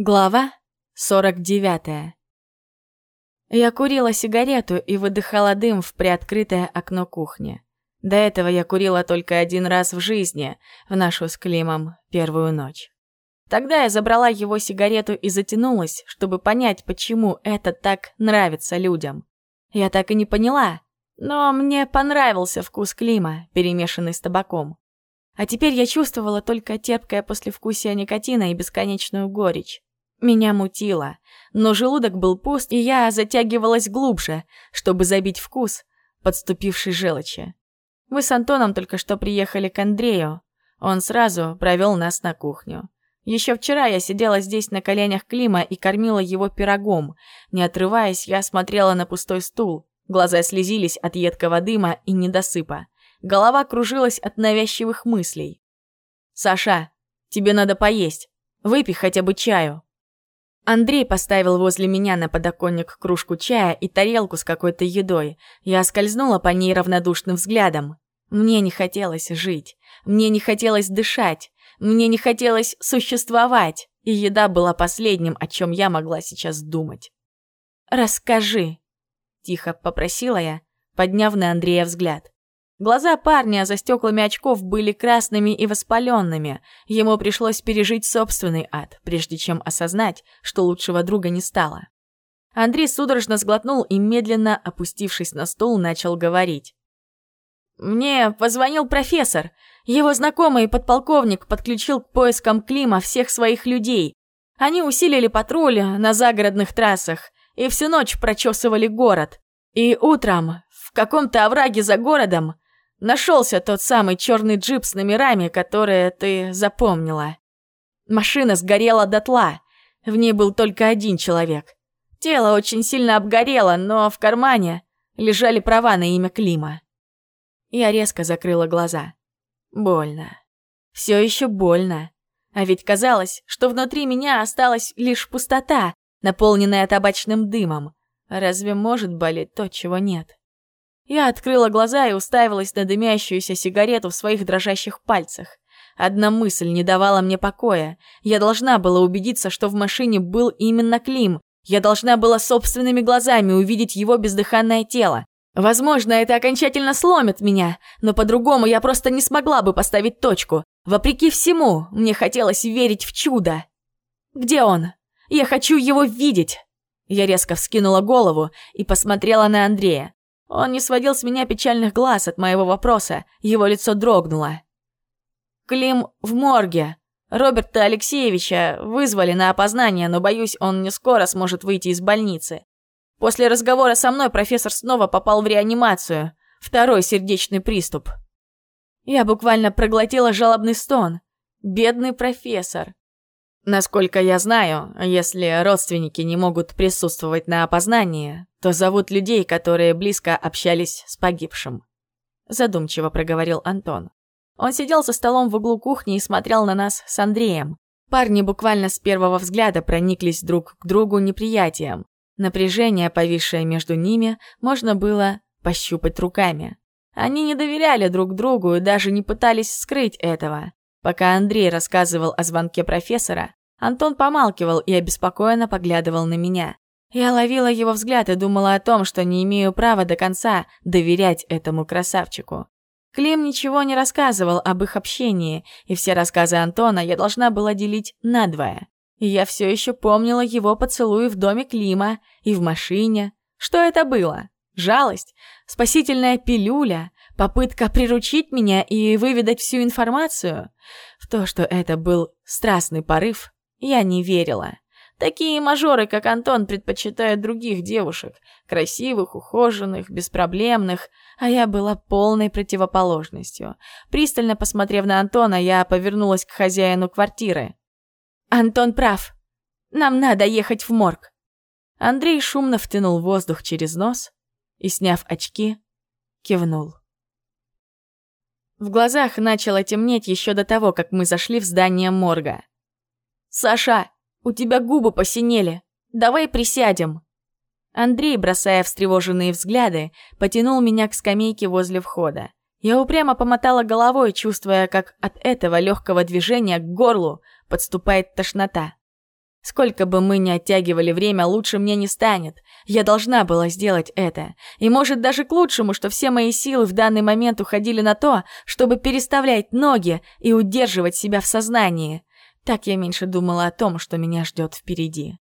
Глава 49 Я курила сигарету и выдыхала дым в приоткрытое окно кухни. До этого я курила только один раз в жизни, в нашу с Климом первую ночь. Тогда я забрала его сигарету и затянулась, чтобы понять, почему это так нравится людям. Я так и не поняла, но мне понравился вкус Клима, перемешанный с табаком. А теперь я чувствовала только терпкое послевкусие никотина и бесконечную горечь. Меня мутило, но желудок был пуст, и я затягивалась глубже, чтобы забить вкус подступившей желчи. Мы с Антоном только что приехали к Андрею. Он сразу провел нас на кухню. Еще вчера я сидела здесь на коленях Клима и кормила его пирогом. Не отрываясь, я смотрела на пустой стул. Глаза слезились от едкого дыма и недосыпа. Голова кружилась от навязчивых мыслей. «Саша, тебе надо поесть. Выпей хотя бы чаю», Андрей поставил возле меня на подоконник кружку чая и тарелку с какой-то едой. Я скользнула по ней равнодушным взглядом. Мне не хотелось жить. Мне не хотелось дышать. Мне не хотелось существовать. И еда была последним, о чем я могла сейчас думать. «Расскажи», — тихо попросила я, подняв на Андрея взгляд. Глаза парня за стеклами очков были красными и воспаленными. Ему пришлось пережить собственный ад, прежде чем осознать, что лучшего друга не стало. Андрей судорожно сглотнул и, медленно опустившись на стол, начал говорить. «Мне позвонил профессор. Его знакомый подполковник подключил к поискам Клима всех своих людей. Они усилили патруль на загородных трассах и всю ночь прочесывали город. И утром в каком-то овраге за городом Нашелся тот самый черный джип с номерами, которые ты запомнила. Машина сгорела дотла. В ней был только один человек. Тело очень сильно обгорело, но в кармане лежали права на имя Клима. Я резко закрыла глаза. Больно. Все еще больно. А ведь казалось, что внутри меня осталась лишь пустота, наполненная табачным дымом. Разве может болеть то, чего нет? Я открыла глаза и уставилась на дымящуюся сигарету в своих дрожащих пальцах. Одна мысль не давала мне покоя. Я должна была убедиться, что в машине был именно Клим. Я должна была собственными глазами увидеть его бездыханное тело. Возможно, это окончательно сломит меня, но по-другому я просто не смогла бы поставить точку. Вопреки всему, мне хотелось верить в чудо. Где он? Я хочу его видеть. Я резко вскинула голову и посмотрела на Андрея. Он не сводил с меня печальных глаз от моего вопроса, его лицо дрогнуло. «Клим в морге. Роберта Алексеевича вызвали на опознание, но, боюсь, он не скоро сможет выйти из больницы. После разговора со мной профессор снова попал в реанимацию. Второй сердечный приступ. Я буквально проглотила жалобный стон. Бедный профессор. Насколько я знаю, если родственники не могут присутствовать на опознании, то зовут людей, которые близко общались с погибшим. Задумчиво проговорил Антон. Он сидел за столом в углу кухни и смотрел на нас с Андреем. Парни буквально с первого взгляда прониклись друг к другу неприятием. Напряжение, повисшее между ними, можно было пощупать руками. Они не доверяли друг другу и даже не пытались скрыть этого. Пока Андрей рассказывал о звонке профессора, Антон помалкивал и обеспокоенно поглядывал на меня. Я ловила его взгляд и думала о том, что не имею права до конца доверять этому красавчику. Клим ничего не рассказывал об их общении, и все рассказы Антона я должна была делить надвое. И я все еще помнила его поцелуи в доме Клима и в машине. Что это было? Жалость? Спасительная пилюля? Попытка приручить меня и выведать всю информацию? В то, что это был страстный порыв, я не верила. Такие мажоры, как Антон, предпочитают других девушек. Красивых, ухоженных, беспроблемных. А я была полной противоположностью. Пристально посмотрев на Антона, я повернулась к хозяину квартиры. «Антон прав. Нам надо ехать в морг». Андрей шумно втянул воздух через нос и, сняв очки, кивнул. В глазах начало темнеть еще до того, как мы зашли в здание морга. «Саша, у тебя губы посинели. Давай присядем». Андрей, бросая встревоженные взгляды, потянул меня к скамейке возле входа. Я упрямо помотала головой, чувствуя, как от этого легкого движения к горлу подступает тошнота. Сколько бы мы ни оттягивали время, лучше мне не станет. Я должна была сделать это. И может даже к лучшему, что все мои силы в данный момент уходили на то, чтобы переставлять ноги и удерживать себя в сознании. Так я меньше думала о том, что меня ждет впереди.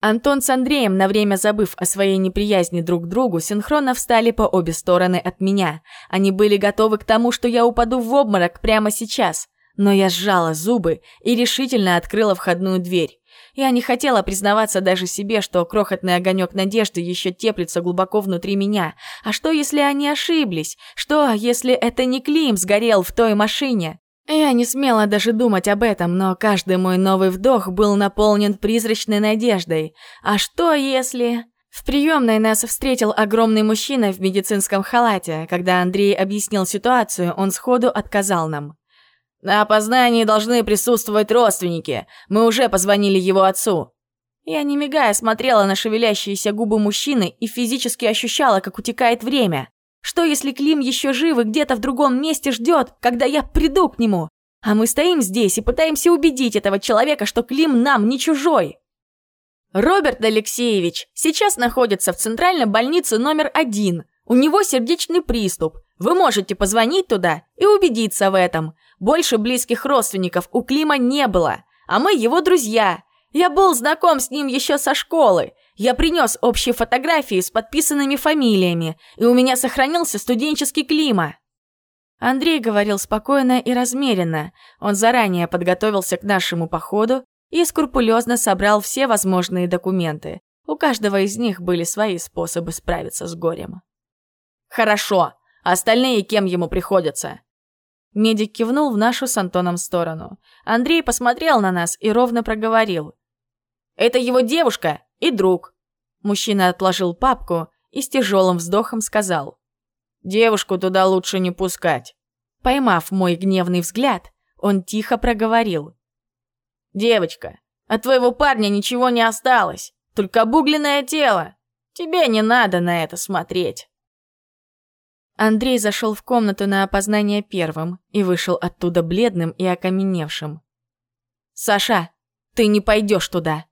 Антон с Андреем, на время забыв о своей неприязни друг к другу, синхронно встали по обе стороны от меня. Они были готовы к тому, что я упаду в обморок прямо сейчас. Но я сжала зубы и решительно открыла входную дверь. Я не хотела признаваться даже себе, что крохотный огонек надежды еще теплится глубоко внутри меня. А что, если они ошиблись? Что, если это не Клим сгорел в той машине? Я не смела даже думать об этом, но каждый мой новый вдох был наполнен призрачной надеждой. А что если... В приемной нас встретил огромный мужчина в медицинском халате. Когда Андрей объяснил ситуацию, он сходу отказал нам. «На опознании должны присутствовать родственники. Мы уже позвонили его отцу». Я, не мигая, смотрела на шевелящиеся губы мужчины и физически ощущала, как утекает время. Что, если Клим еще жив и где-то в другом месте ждет, когда я приду к нему? А мы стоим здесь и пытаемся убедить этого человека, что Клим нам не чужой. Роберт Алексеевич сейчас находится в центральной больнице номер один. У него сердечный приступ. Вы можете позвонить туда и убедиться в этом. Больше близких родственников у Клима не было, а мы его друзья. Я был знаком с ним еще со школы. Я принес общие фотографии с подписанными фамилиями, и у меня сохранился студенческий Клима. Андрей говорил спокойно и размеренно. Он заранее подготовился к нашему походу и скрупулезно собрал все возможные документы. У каждого из них были свои способы справиться с горем. «Хорошо. Остальные кем ему приходятся?» Медик кивнул в нашу с Антоном сторону. Андрей посмотрел на нас и ровно проговорил. «Это его девушка и друг». Мужчина отложил папку и с тяжелым вздохом сказал. «Девушку туда лучше не пускать». Поймав мой гневный взгляд, он тихо проговорил. «Девочка, от твоего парня ничего не осталось, только обугленное тело. Тебе не надо на это смотреть». Андрей зашел в комнату на опознание первым и вышел оттуда бледным и окаменевшим. «Саша, ты не пойдешь туда!»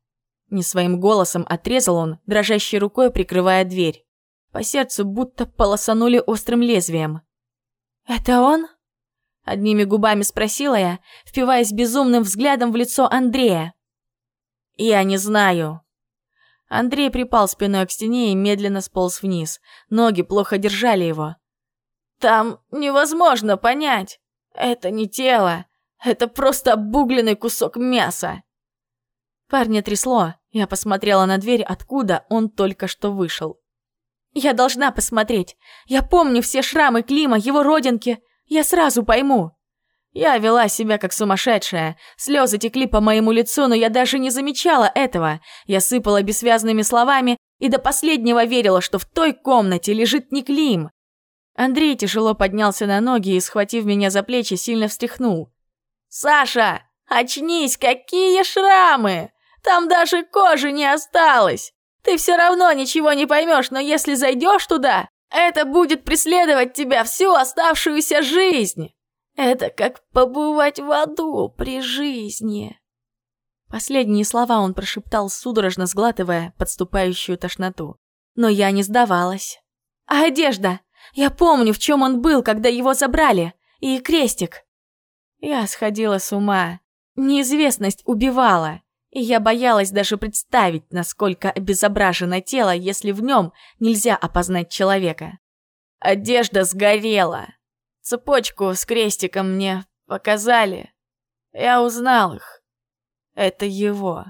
Не своим голосом отрезал он, дрожащей рукой прикрывая дверь. По сердцу будто полосанули острым лезвием. «Это он?» Одними губами спросила я, впиваясь безумным взглядом в лицо Андрея. «Я не знаю». Андрей припал спиной к стене и медленно сполз вниз. Ноги плохо держали его. Там невозможно понять. Это не тело. Это просто обугленный кусок мяса. Парня трясло. Я посмотрела на дверь, откуда он только что вышел. Я должна посмотреть. Я помню все шрамы Клима, его родинки. Я сразу пойму. Я вела себя как сумасшедшая. Слезы текли по моему лицу, но я даже не замечала этого. Я сыпала бессвязными словами и до последнего верила, что в той комнате лежит не Клим. Андрей тяжело поднялся на ноги и, схватив меня за плечи, сильно встряхнул. «Саша, очнись, какие шрамы! Там даже кожи не осталось! Ты все равно ничего не поймешь, но если зайдешь туда, это будет преследовать тебя всю оставшуюся жизнь! Это как побывать в аду при жизни!» Последние слова он прошептал, судорожно сглатывая подступающую тошноту. Но я не сдавалась. «А одежда? Я помню, в чем он был, когда его забрали. И крестик. Я сходила с ума. Неизвестность убивала. И я боялась даже представить, насколько обезображено тело, если в нем нельзя опознать человека. Одежда сгорела. Цепочку с крестиком мне показали. Я узнал их. Это его.